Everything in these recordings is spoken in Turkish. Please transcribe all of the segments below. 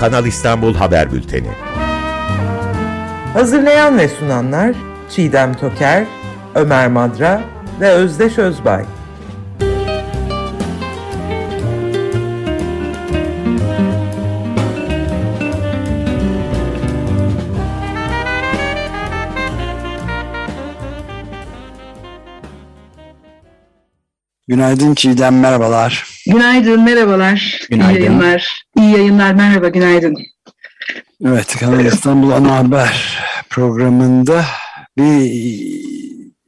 Kanal İstanbul Haber Bülteni. Hazırlayan ve sunanlar Çiğdem Toker, Ömer Madra ve Özdeş Özbay. Günaydın Çiğdem, merhabalar. Günaydın, merhabalar. Günaydın. İyi yayınlar. İyi yayınlar, merhaba, günaydın. Evet, Kanal İstanbul Ana Haber programında bir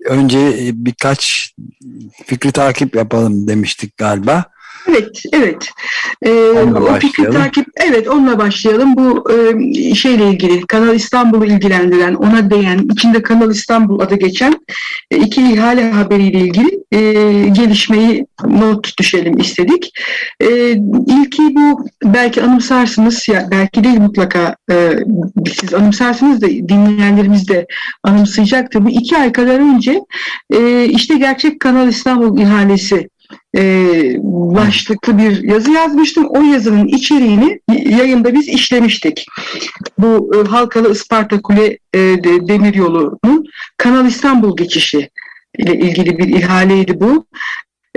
önce birkaç fikri takip yapalım demiştik galiba. Evet, evet. Ee, o fikri takip, evet onunla başlayalım. Bu e, şeyle ilgili, Kanal İstanbul'u ilgilendiren, ona değen, içinde Kanal İstanbul adı geçen e, iki ihale haberiyle ilgili e, gelişmeyi not düşelim istedik. E, ilki bu, belki anımsarsınız, ya belki değil mutlaka e, siz anımsarsınız da dinleyenlerimiz de anımsayacaktır. Bu iki ay kadar önce e, işte gerçek Kanal İstanbul ihalesi e, başlıklı bir yazı yazmıştım. O yazının içeriğini yayında biz işlemiştik. Bu e, Halkalı Isparta Kule e, de- Demiryolu'nun Kanal İstanbul geçişi ile ilgili bir ihaleydi bu.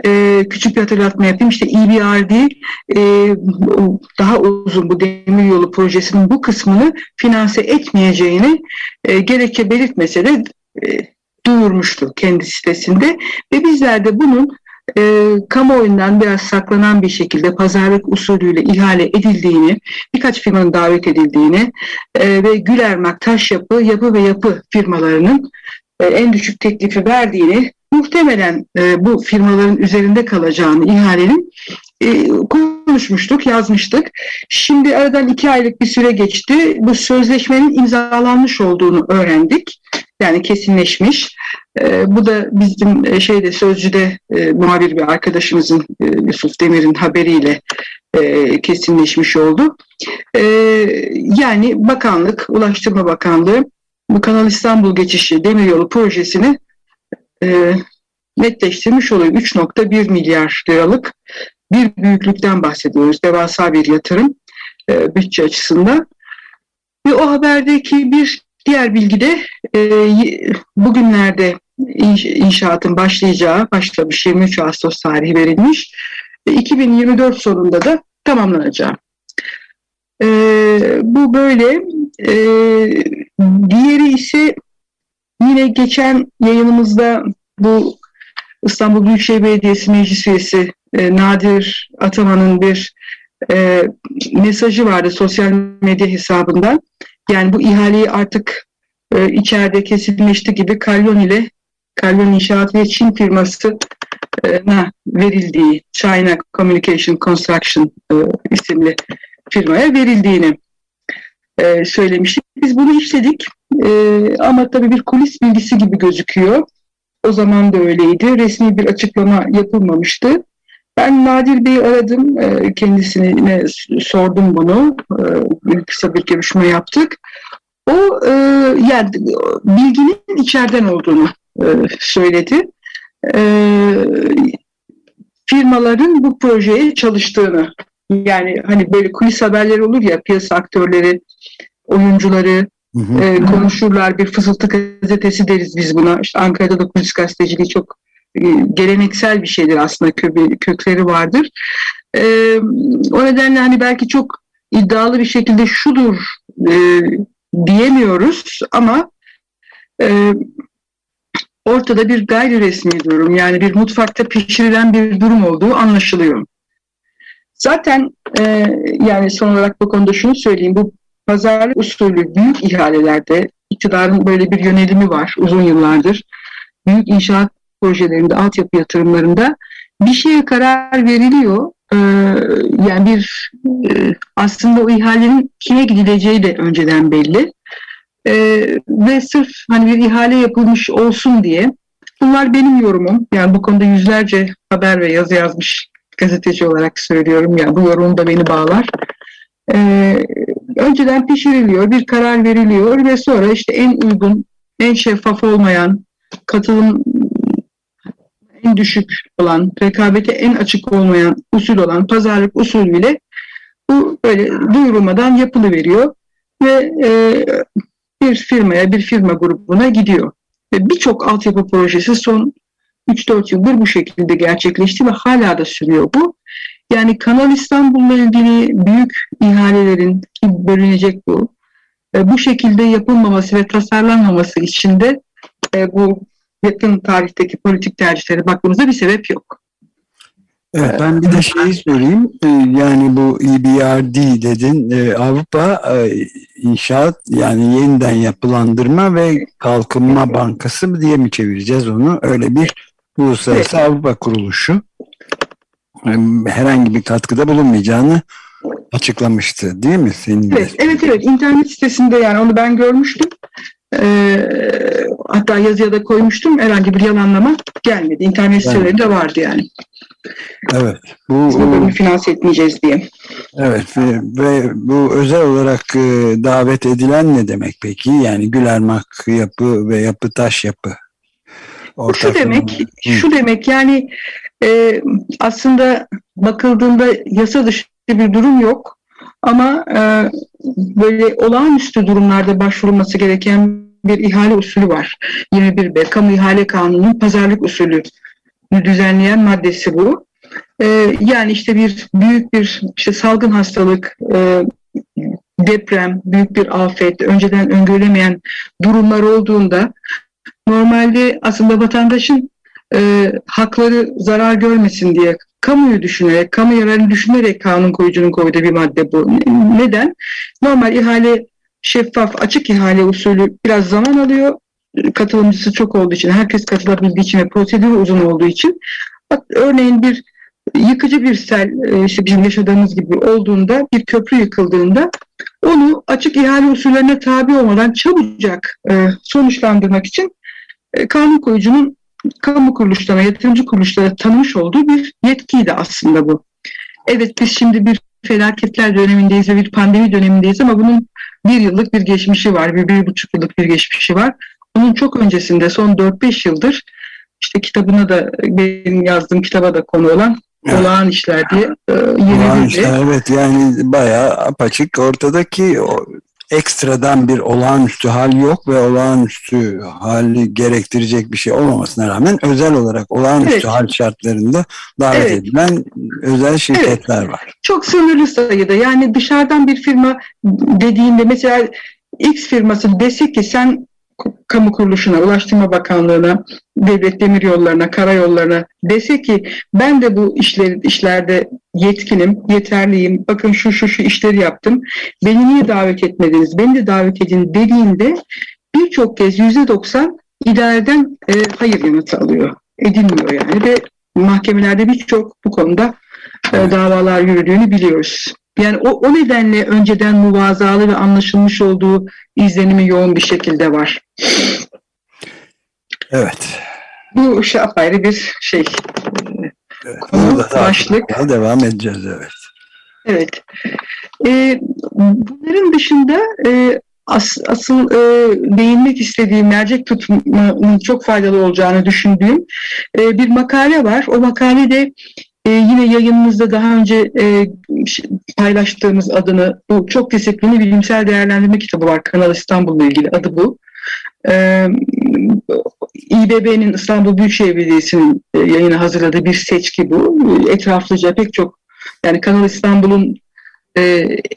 E, küçük bir hatırlatma yapayım. İşte EBRD e, o daha uzun bu demiryolu projesinin bu kısmını finanse etmeyeceğini e, gerekçe belirtmese de e, duyurmuştu kendi sitesinde ve bizler de bunun e, kamuoyundan biraz saklanan bir şekilde pazarlık usulüyle ihale edildiğini, birkaç firmanın davet edildiğini e, ve Gülermak, Taşyapı, Yapı ve Yapı firmalarının e, en düşük teklifi verdiğini, muhtemelen e, bu firmaların üzerinde kalacağını ihalenin e, konuşmuştuk, yazmıştık. Şimdi aradan iki aylık bir süre geçti. Bu sözleşmenin imzalanmış olduğunu öğrendik. Yani kesinleşmiş. E, bu da bizim e, şeyde Sözcü'de e, muhabir bir arkadaşımızın Yusuf Demir'in haberiyle kesinleşmiş oldu. Yani bakanlık, Ulaştırma Bakanlığı bu Kanal İstanbul geçişi demiryolu projesini e, netleştirmiş oluyor. 3.1 milyar liralık bir büyüklükten bahsediyoruz. Devasa bir yatırım e, bütçe açısından. Ve o haberdeki bir diğer bilgi de e, bugünlerde inş- inşaatın başlayacağı, başlamış 23 Ağustos tarihi verilmiş. E, 2024 sonunda da tamamlanacağı. E, bu böyle. E, diğeri ise yine geçen yayınımızda bu İstanbul Büyükşehir Belediyesi Meclis Üyesi e, Nadir Ataman'ın bir e, mesajı vardı sosyal medya hesabından. Yani bu ihaleyi artık e, içeride kesinleşti gibi Kalyon ile Kalyon İnşaat ve Çin firmasına verildiği China Communication Construction e, isimli firmaya verildiğini e, söylemiştik. Biz bunu işledik E, ama tabii bir kulis bilgisi gibi gözüküyor. O zaman da öyleydi. Resmi bir açıklama yapılmamıştı. Ben Nadir Bey'i aradım. e, Kendisine sordum bunu. E, Kısa bir görüşme yaptık. O e, yani bilginin içeriden olduğunu e, söyledi. E, Firmaların bu projeye çalıştığını yani hani böyle kulis haberleri olur ya piyasa aktörleri, oyuncuları, Hı hı. e, konuşurlar. Bir fısıltı gazetesi deriz biz buna. İşte Ankara'da da kulis gazeteciliği çok geleneksel bir şeydir aslında kö- kökleri vardır. E, o nedenle hani belki çok iddialı bir şekilde şudur e, diyemiyoruz ama e, ortada bir gayri resmi durum yani bir mutfakta pişirilen bir durum olduğu anlaşılıyor. Zaten e, yani son olarak bu konuda şunu söyleyeyim. Bu pazarlık usulü büyük ihalelerde iktidarın böyle bir yönelimi var uzun yıllardır. Büyük inşaat projelerinde, altyapı yatırımlarında bir şeye karar veriliyor. Ee, yani bir e, aslında o ihalenin kime gidileceği de önceden belli. Ee, ve sırf hani bir ihale yapılmış olsun diye bunlar benim yorumum. Yani bu konuda yüzlerce haber ve yazı yazmış gazeteci olarak söylüyorum. Yani bu yorum da beni bağlar. Ee, önceden pişiriliyor, bir karar veriliyor ve sonra işte en uygun, en şeffaf olmayan, katılım en düşük olan, rekabete en açık olmayan usul olan pazarlık usulüyle bu Bu böyle duyurulmadan yapılıveriyor ve e, bir firmaya, bir firma grubuna gidiyor. Ve birçok altyapı projesi son 3-4 yıldır bu şekilde gerçekleşti ve hala da sürüyor bu. Yani Kanal İstanbul'la ilgili büyük ihalelerin bölünecek bu. E, bu şekilde yapılmaması ve tasarlanmaması için de e, bu yakın tarihteki politik tercihlere baktığımızda bir sebep yok. Evet, ben bir de şeyi sorayım. Ee, Yani bu EBRD dedin. Ee, Avrupa e, İnşaat yani yeniden yapılandırma ve kalkınma bankası mı diye mi çevireceğiz onu? Öyle bir uluslararası Avrupa kuruluşu. Ee, Herhangi bir katkıda bulunmayacağını açıklamıştı değil mi? Senin de? Evet, evet, evet. İnternet sitesinde yani onu ben görmüştüm. Ee, hatta yazıya da koymuştum. Herhangi bir yalanlama gelmedi. İnternet Yani. sitelerinde vardı yani. Evet. Biz bu Bu, bölümü finanse etmeyeceğiz diye. evet ve, ve bu özel olarak e, davet edilen ne demek peki? Yani Gülermak yapı ve yapı taş yapı. Bu şu Ortak- demek, Hı. şu demek yani e, aslında bakıldığında yasa dışı bir durum yok. Ama e, böyle olağanüstü durumlarda başvurulması gereken bir ihale usulü var. 21B Kamu İhale Kanunu'nun pazarlık usulü düzenleyen maddesi bu. E, yani işte bir büyük bir işte salgın hastalık, e, deprem, büyük bir afet, önceden öngörülemeyen durumlar olduğunda normalde aslında vatandaşın e, hakları zarar görmesin diye kamuyu düşünerek, kamu yararını düşünerek kanun koyucunun koyduğu bir madde bu. Ne- Neden? Normal ihale şeffaf, açık ihale usulü biraz zaman alıyor. Katılımcısı çok olduğu için, herkes katılabildiği için ve prosedür uzun olduğu için. Bak, örneğin bir yıkıcı bir sel, e, işte bizim yaşadığımız gibi olduğunda, bir köprü yıkıldığında onu açık ihale usullerine tabi olmadan çabucak e, sonuçlandırmak için e, kanun koyucunun kamu kuruluşlarına, yatırımcı kuruluşlara tanımış olduğu bir yetkiydi aslında bu. Evet biz şimdi bir felaketler dönemindeyiz ve bir pandemi dönemindeyiz ama bunun bir yıllık bir geçmişi var, bir, bir buçuk yıllık bir geçmişi var. Bunun çok öncesinde son 4-5 yıldır işte kitabına da benim yazdığım kitaba da konu olan Evet. olağan işler diye e, Olağan yeni işte, bir evet yani bayağı apaçık ortadaki o ekstradan bir olağanüstü hal yok ve olağanüstü hali gerektirecek bir şey olmamasına rağmen özel olarak olağanüstü Evet. hal şartlarında davet Evet. edilen özel şirketler var. çok sınırlı sayıda. Yani dışarıdan bir firma dediğinde mesela X firması dese ki sen kamu kuruluşuna, Ulaştırma Bakanlığı'na, Devlet Demiryollarına, Karayollarına dese ki ben de bu işleri, işlerde yetkinim, yeterliyim, bakın şu şu şu işleri yaptım, beni niye davet etmediniz, beni de davet edin dediğinde birçok kez yüzde doksan idareden e, hayır yanıtı alıyor. Edilmiyor yani ve mahkemelerde birçok bu konuda e, davalar yürüdüğünü biliyoruz. Yani o, o nedenle önceden muvazalı ve anlaşılmış olduğu izlenimi yoğun bir şekilde var. Evet. Bu şey apayrı bir şey. evet. Konu, başlık. devam edeceğiz evet. Evet. E, bunların dışında e, as, asıl e, değinmek istediğim mercek tutmanın çok faydalı olacağını düşündüğüm e, bir makale var. O makalede e, yine yayınımızda daha önce e, paylaştığımız adını bu çok disiplinli bilimsel değerlendirme kitabı var Kanal İstanbul'la ilgili adı bu. E, İBB'nin İstanbul Büyükşehir Belediyesi'nin e, yayına hazırladığı bir seçki bu. Etraflıca pek çok yani Kanal İstanbul'un e,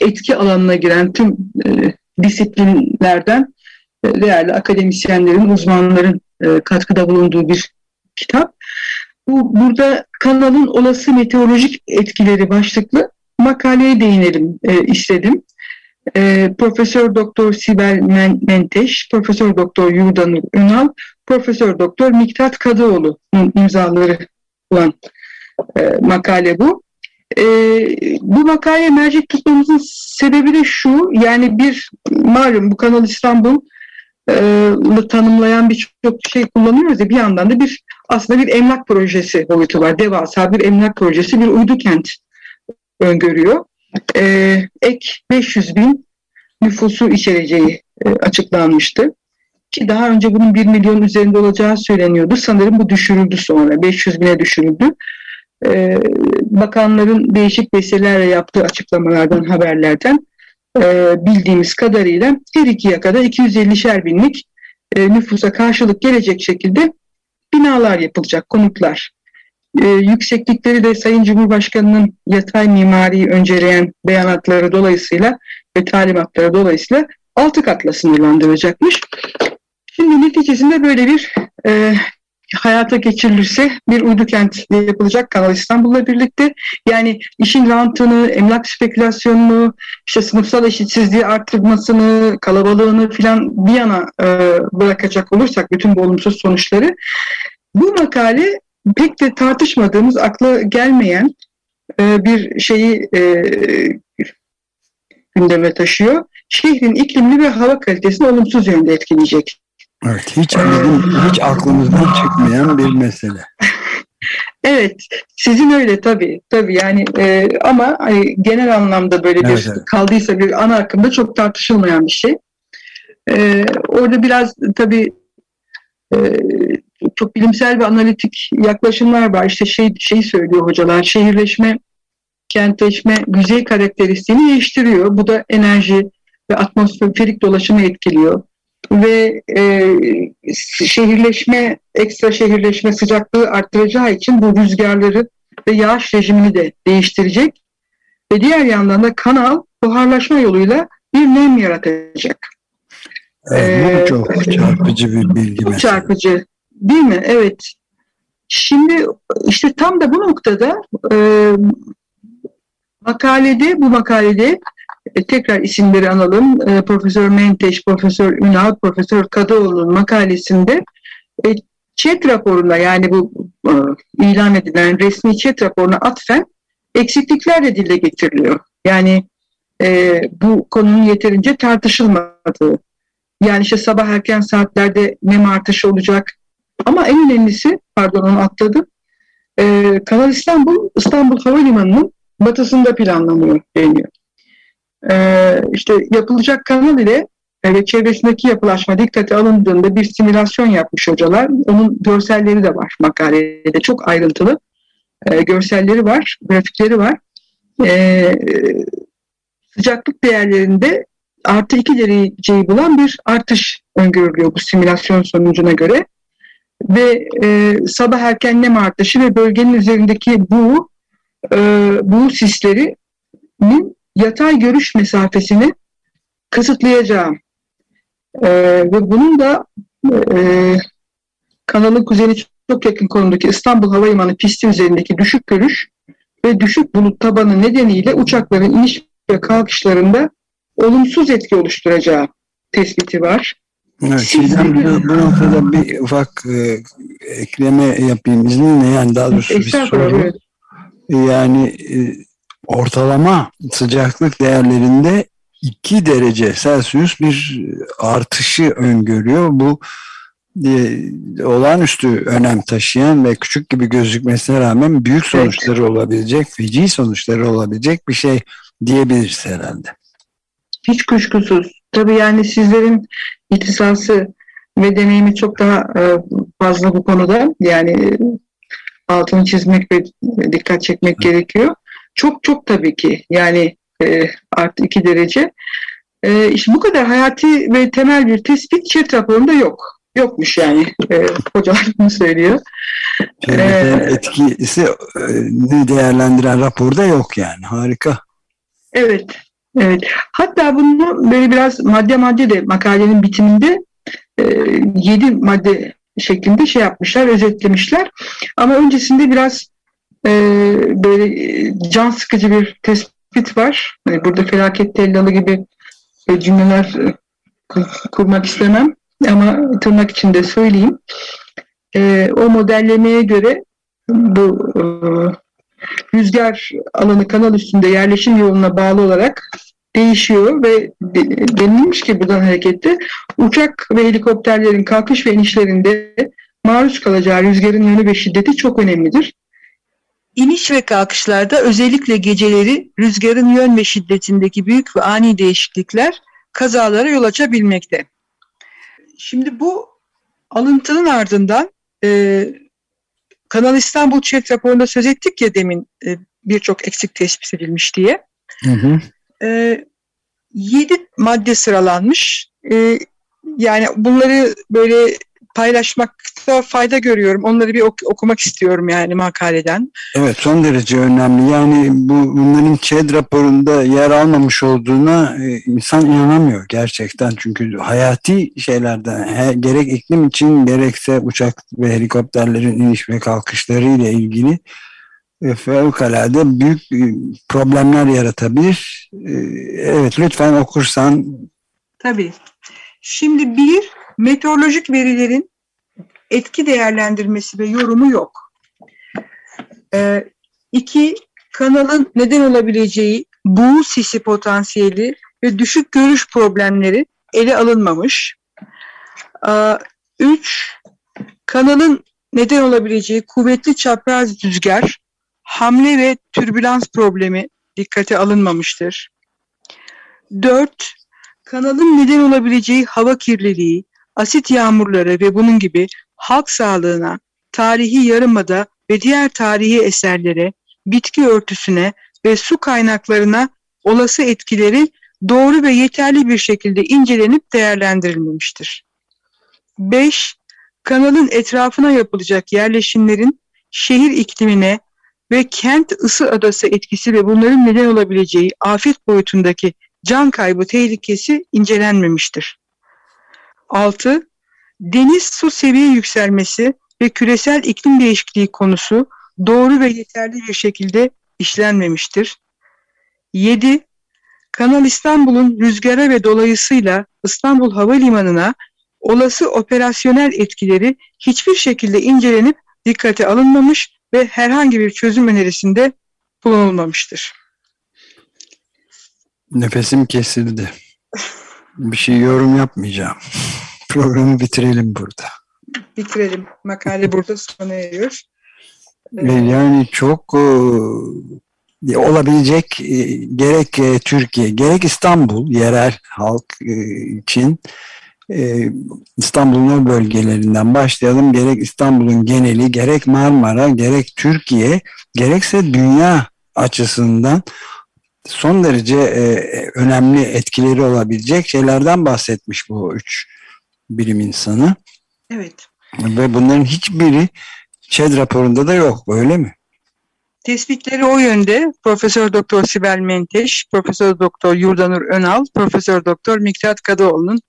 etki alanına giren tüm e, disiplinlerden e, değerli akademisyenlerin, uzmanların e, katkıda bulunduğu bir kitap. Bu burada kanalın olası meteorolojik etkileri başlıklı makaleye değinelim e, istedim. E, Profesör Doktor Sibel Men- Menteş, Profesör Doktor Yurdanur Ünal, Profesör Doktor Miktat Kadıoğlu'nun imzaları olan e, makale bu. E, bu makaleye mercek tutmamızın sebebi de şu, yani bir malum bu Kanal İstanbul tanımlayan birçok şey kullanıyoruz ya bir yandan da bir aslında bir emlak projesi boyutu var. Devasa bir emlak projesi, bir uydu kent öngörüyor. E, ek 500 bin nüfusu içereceği e, açıklanmıştı. Ki daha önce bunun 1 milyon üzerinde olacağı söyleniyordu. Sanırım bu düşürüldü sonra. 500 bine düşürüldü. e, bakanların değişik vesilelerle yaptığı açıklamalardan, haberlerden e, bildiğimiz kadarıyla her iki yakada 250'şer binlik e, nüfusa karşılık gelecek şekilde binalar yapılacak, konutlar. E, yükseklikleri de Sayın Cumhurbaşkanı'nın yatay mimariyi önceleyen beyanatları dolayısıyla ve talimatları dolayısıyla altı katla sınırlandırılacakmış. Şimdi neticesinde böyle bir e, hayata geçirilirse bir uydu kent yapılacak Kanal İstanbul'la birlikte. Yani işin rantını, emlak spekülasyonunu, işte sınıfsal eşitsizliği arttırmasını, kalabalığını filan bir yana e, bırakacak olursak bütün bu olumsuz sonuçları bu makale pek de tartışmadığımız, akla gelmeyen e, bir şeyi e, gündeme taşıyor. Şehrin iklimli ve hava kalitesini olumsuz yönde etkileyecek. Evet, hiç bizim hiç aklımızdan çıkmayan bir mesele. Evet, sizin öyle tabii. Tabii yani e, ama hani, genel anlamda böyle bir Evet, evet. kaldıysa bir ana akımda çok tartışılmayan bir şey. E, orada biraz tabii e, çok bilimsel ve analitik yaklaşımlar var. İşte şey şey söylüyor hocalar, şehirleşme, kentleşme yüzey karakteristiğini değiştiriyor. Bu da enerji ve atmosferik dolaşımı etkiliyor ve e, şehirleşme, ekstra şehirleşme sıcaklığı arttıracağı için bu rüzgarları ve yağış rejimini de değiştirecek. Ve diğer yandan da kanal buharlaşma yoluyla bir nem yaratacak. Evet, Ee, bu çok çarpıcı bir bilgi Çok mesela. çarpıcı değil mi? Evet. Şimdi işte tam da bu noktada e, makalede, bu makalede e, tekrar isimleri analım. E, Profesör Menteş, Profesör Ünal, Profesör Kadıoğlu'nun makalesinde e, chat raporuna yani bu e, ilan edilen resmi chat raporuna atfen eksiklikler de dile getiriliyor. Yani e, bu konunun yeterince tartışılmadığı. Yani işte sabah erken saatlerde nem artışı olacak. Ama en önemlisi, pardon onu atladım. E, Kanal İstanbul, İstanbul Havalimanı'nın batısında planlanıyor deniyor. Ee, işte yapılacak kanal ile e, ve çevresindeki yapılaşma dikkate alındığında bir simülasyon yapmış hocalar. Onun görselleri de var makalede. Çok ayrıntılı e, görselleri var, grafikleri var. E, sıcaklık değerlerinde artı 2 dereceyi bulan bir artış öngörülüyor bu simülasyon sonucuna göre. Ve e, sabah erken nem artışı ve bölgenin üzerindeki bu e, bu sislerinin yatay görüş mesafesini kısıtlayacağım. E, ve bunun da e, kanalın kuzeyine çok yakın konumdaki İstanbul Havalimanı pisti üzerindeki düşük görüş ve düşük bulut tabanı nedeniyle uçakların iniş ve kalkışlarında olumsuz etki oluşturacağı tespiti var. Evet, Siz- Çiğdem, bu, bu noktada bir ufak e, ekleme yapayım izninle yani daha doğrusu bir soru. evet. Yani e, ortalama sıcaklık değerlerinde 2 derece Celsius bir artışı öngörüyor. Bu e, olağanüstü önem taşıyan ve küçük gibi gözükmesine rağmen büyük sonuçları olabilecek, feci sonuçları olabilecek bir şey diyebiliriz herhalde. Hiç kuşkusuz. Tabii yani sizlerin ihtisası ve deneyimi çok daha e, fazla bu konuda. Yani e, altını çizmek ve dikkat çekmek gerekiyor. Çok çok tabii ki yani e, artı iki derece. E, işte bu kadar hayati ve temel bir tespit chat raporunda yok. Yokmuş yani. E, hocalar bunu söylüyor. Ee, etkisi ne değerlendiren raporda yok yani. Harika. Evet, evet. Hatta bunu böyle biraz madde madde de makalenin bitiminde e, yedi madde şeklinde şey yapmışlar, özetlemişler. Ama öncesinde biraz e, böyle can sıkıcı bir tespit var. Hani burada felaket tellalı gibi e, cümleler e, kur- kurmak istemem ama tırnak içinde söyleyeyim. E, o modellemeye göre bu e, rüzgar alanı kanal üstünde yerleşim yoluna bağlı olarak değişiyor ve de- denilmiş ki buradan hareketle uçak ve helikopterlerin kalkış ve inişlerinde maruz kalacağı rüzgarın yönü ve şiddeti çok önemlidir. İniş ve kalkışlarda özellikle geceleri rüzgarın yön ve şiddetindeki büyük ve ani değişiklikler kazalara yol açabilmekte. Şimdi bu alıntının ardından e, Kanal İstanbul Çet raporunda söz ettik ya demin e, birçok eksik tespit edilmiş diye. Hı hı. E, 7 madde sıralanmış. E, yani bunları böyle paylaşmakta fayda görüyorum. Onları bir ok- okumak istiyorum yani makaleden. Evet son derece önemli. Yani bu bunların ÇED raporunda yer almamış olduğuna e, insan inanamıyor gerçekten. Çünkü hayati şeylerden he, gerek iklim için gerekse uçak ve helikopterlerin iniş ve kalkışları ile ilgili e, fevkalade büyük e, problemler yaratabilir. E, evet lütfen okursan Tabii. Şimdi bir, meteorolojik verilerin etki değerlendirmesi ve yorumu yok. Ee, iki, kanalın neden olabileceği buğu sisi potansiyeli ve düşük görüş problemleri ele alınmamış. Ee, üç, kanalın neden olabileceği kuvvetli çapraz rüzgar, hamle ve türbülans problemi dikkate alınmamıştır. Dört, kanalın neden olabileceği hava kirliliği, asit yağmurları ve bunun gibi halk sağlığına, tarihi yarımada ve diğer tarihi eserlere, bitki örtüsüne ve su kaynaklarına olası etkileri doğru ve yeterli bir şekilde incelenip değerlendirilmemiştir. 5. Kanalın etrafına yapılacak yerleşimlerin şehir iklimine ve kent ısı adası etkisi ve bunların neden olabileceği afet boyutundaki can kaybı tehlikesi incelenmemiştir. 6. Deniz su seviye yükselmesi ve küresel iklim değişikliği konusu doğru ve yeterli bir şekilde işlenmemiştir. 7. Kanal İstanbul'un rüzgara ve dolayısıyla İstanbul Havalimanı'na olası operasyonel etkileri hiçbir şekilde incelenip dikkate alınmamış ve herhangi bir çözüm önerisinde bulunulmamıştır. nefesim kesildi. Bir şey yorum yapmayacağım. Programı bitirelim burada. Bitirelim. Makale burada sona eriyor. E, Yani çok e, olabilecek e, gerek e, Türkiye gerek İstanbul yerel halk e, için e, İstanbul'un bölgelerinden başlayalım. Gerek İstanbul'un geneli gerek Marmara gerek Türkiye gerekse dünya açısından son derece e, önemli etkileri olabilecek şeylerden bahsetmiş bu üç bilim insanı. Evet. Ve bunların hiçbiri ÇED raporunda da yok öyle mi? Tespitleri o yönde Profesör Doktor Sibel Menteş, Profesör Doktor Yurdanur Önal, Profesör Doktor Miktat Kadıoğlu'nun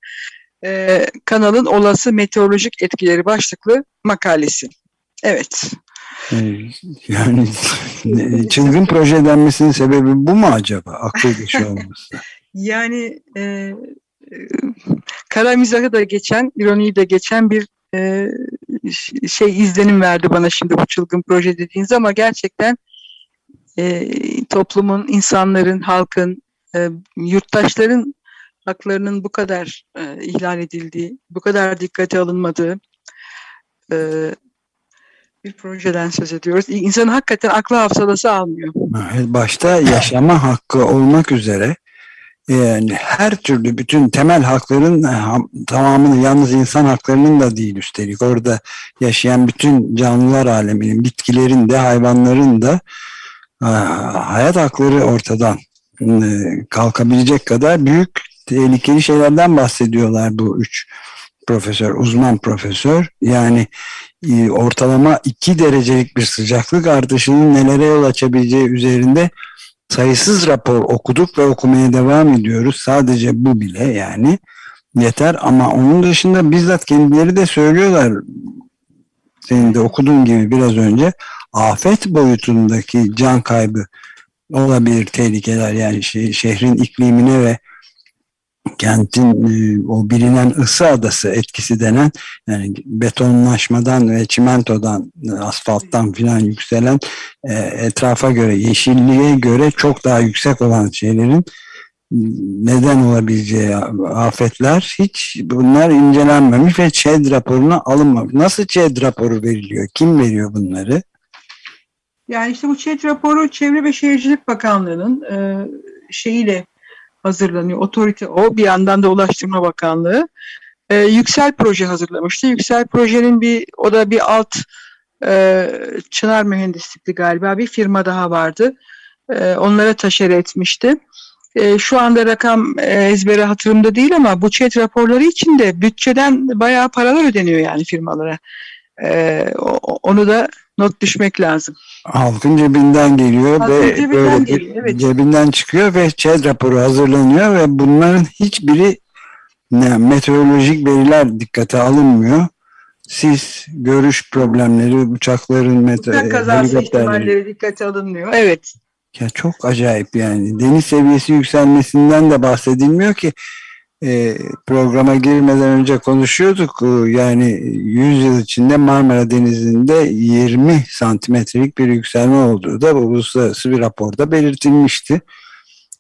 e, kanalın olası meteorolojik etkileri başlıklı makalesi. Evet. Yani çılgın proje denmesinin sebebi bu mu acaba? Akıl dışı olması. Yani e, kara mizahı da geçen, ironiyi de geçen bir e, şey izlenim verdi bana şimdi bu çılgın proje dediğiniz ama gerçekten e, toplumun, insanların, halkın, e, yurttaşların haklarının bu kadar e, ihlal edildiği, bu kadar dikkate alınmadığı e, bir projeden söz ediyoruz. İnsanın hakikaten aklı hafsalası almıyor. Başta yaşama hakkı olmak üzere yani her türlü bütün temel hakların ham- tamamını yalnız insan haklarının da değil üstelik orada yaşayan bütün canlılar aleminin bitkilerin de hayvanların da e, hayat hakları ortadan e, kalkabilecek kadar büyük tehlikeli şeylerden bahsediyorlar bu üç profesör, uzman profesör. Yani e, ortalama 2 derecelik bir sıcaklık artışının nelere yol açabileceği üzerinde sayısız rapor okuduk ve okumaya devam ediyoruz. Sadece bu bile yani yeter. Ama onun dışında bizzat kendileri de söylüyorlar. Senin de okuduğun gibi biraz önce afet boyutundaki can kaybı olabilir tehlikeler. Yani şe- şehrin iklimine ve kentin e, o bilinen ısı adası etkisi denen yani betonlaşmadan ve çimentodan e, asfalttan filan yükselen e, etrafa göre yeşilliğe göre çok daha yüksek olan şeylerin neden olabileceği afetler hiç bunlar incelenmemiş ve ÇED raporuna alınmamış. Nasıl ÇED raporu veriliyor? Kim veriyor bunları? Yani işte bu ÇED raporu Çevre ve Şehircilik Bakanlığı'nın şeyiyle hazırlanıyor. Otorite o. Bir yandan da Ulaştırma Bakanlığı. E, Yüksel Proje hazırlamıştı. Yüksel Proje'nin bir o da bir alt e, Çınar Mühendislikli galiba bir firma daha vardı. E, onlara taşer etmişti. E, şu anda rakam e, ezbere hatırımda değil ama bu chat raporları için de bütçeden bayağı paralar ödeniyor yani firmalara. E, o- onu da not düşmek lazım. Halkın cebinden geliyor Halkın ve cebinden böyle geliyor, evet. cebinden çıkıyor ve ÇED raporu hazırlanıyor ve bunların hiçbiri ne, meteorolojik veriler dikkate alınmıyor. Sis, görüş problemleri, uçakların mete, Uçak kazası helikopterlerin ihtimalleri dikkate alınmıyor. Evet. Ya çok acayip yani. Deniz seviyesi yükselmesinden de bahsedilmiyor ki. E, programa girmeden önce konuşuyorduk. E, yani 100 yıl içinde Marmara Denizi'nde 20 santimetrelik bir yükselme olduğu da uluslararası bir raporda belirtilmişti.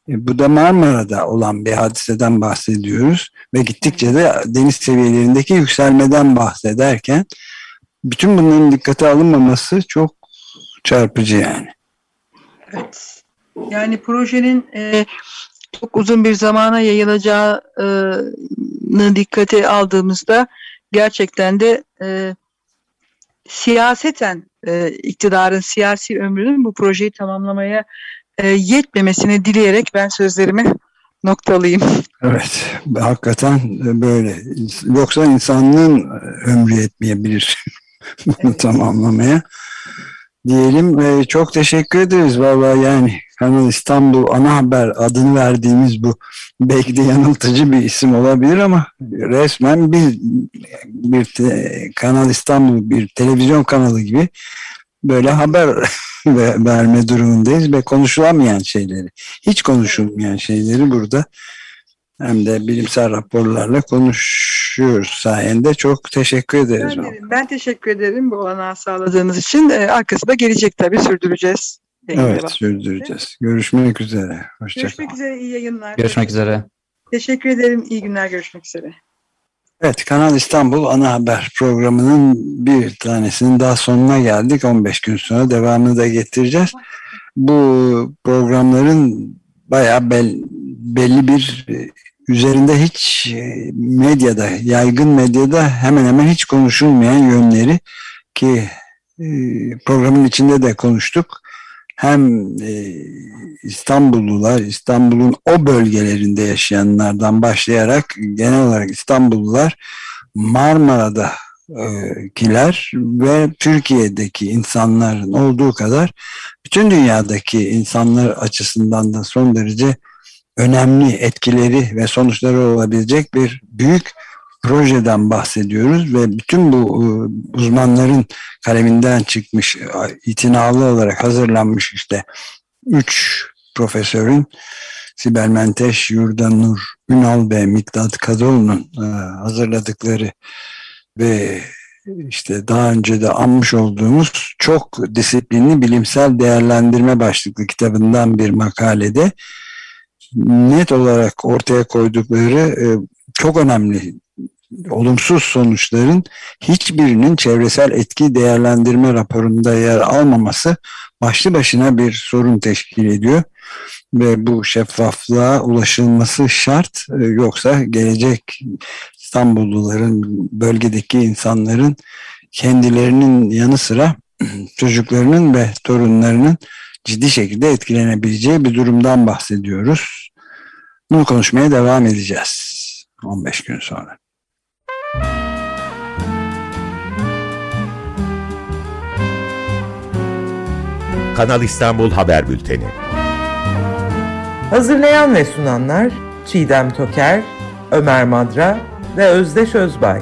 E, bu da Marmara'da olan bir hadiseden bahsediyoruz ve gittikçe de deniz seviyelerindeki yükselmeden bahsederken bütün bunların dikkate alınmaması çok çarpıcı yani. Evet. Yani projenin e, çok uzun bir zamana yayılacağını dikkate aldığımızda gerçekten de e, siyaseten e, iktidarın siyasi ömrünün bu projeyi tamamlamaya e, yetmemesini dileyerek ben sözlerimi noktalayayım. Evet, hakikaten böyle. Yoksa insanlığın ömrü yetmeyebilir bunu Evet. tamamlamaya. Diyelim ve çok teşekkür ederiz. Vallahi yani Kanal İstanbul ana haber adını verdiğimiz bu belki de yanıltıcı bir isim olabilir ama resmen bir, bir te- Kanal İstanbul bir televizyon kanalı gibi böyle haber ve- verme durumundayız ve konuşulamayan şeyleri, hiç konuşulmayan şeyleri burada hem de bilimsel raporlarla konuşuyoruz sayende. Çok teşekkür ederiz. Ben, ben teşekkür ederim bu olanağı sağladığınız için. E, arkası da gelecek tabii sürdüreceğiz. Evet devam. sürdüreceğiz. Görüşmek üzere. Hoşçakalın. Görüşmek üzere iyi yayınlar. Görüşmek üzere. Teşekkür ederim. iyi günler. Görüşmek üzere. Evet Kanal İstanbul ana haber programının bir tanesinin daha sonuna geldik. 15 gün sonra devamını da getireceğiz. Bu programların bayağı bel- belli bir e, üzerinde hiç e, medyada, yaygın medyada hemen hemen hiç konuşulmayan yönleri ki e, programın içinde de konuştuk. Hem e, İstanbullular, İstanbul'un o bölgelerinde yaşayanlardan başlayarak genel olarak İstanbullular Marmara'da e, kiler ve Türkiye'deki insanların olduğu kadar bütün dünyadaki insanlar açısından da son derece önemli etkileri ve sonuçları olabilecek bir büyük projeden bahsediyoruz ve bütün bu e, uzmanların kaleminden çıkmış itinalı olarak hazırlanmış işte üç profesörün Sibel Menteş, Yurdanur Ünal ve Miktat Kadıoğlu'nun e, hazırladıkları ve işte daha önce de anmış olduğumuz çok disiplinli bilimsel değerlendirme başlıklı kitabından bir makalede net olarak ortaya koydukları e, çok önemli olumsuz sonuçların hiçbirinin çevresel etki değerlendirme raporunda yer almaması başlı başına bir sorun teşkil ediyor ve bu şeffaflığa ulaşılması şart e, yoksa gelecek İstanbulluların bölgedeki insanların kendilerinin yanı sıra çocuklarının ve torunlarının ciddi şekilde etkilenebileceği bir durumdan bahsediyoruz. Bunu konuşmaya devam edeceğiz 15 gün sonra. Kanal İstanbul Haber Bülteni. Hazırlayan ve sunanlar Çiğdem Toker, Ömer Madra ve Özdeş Özbay.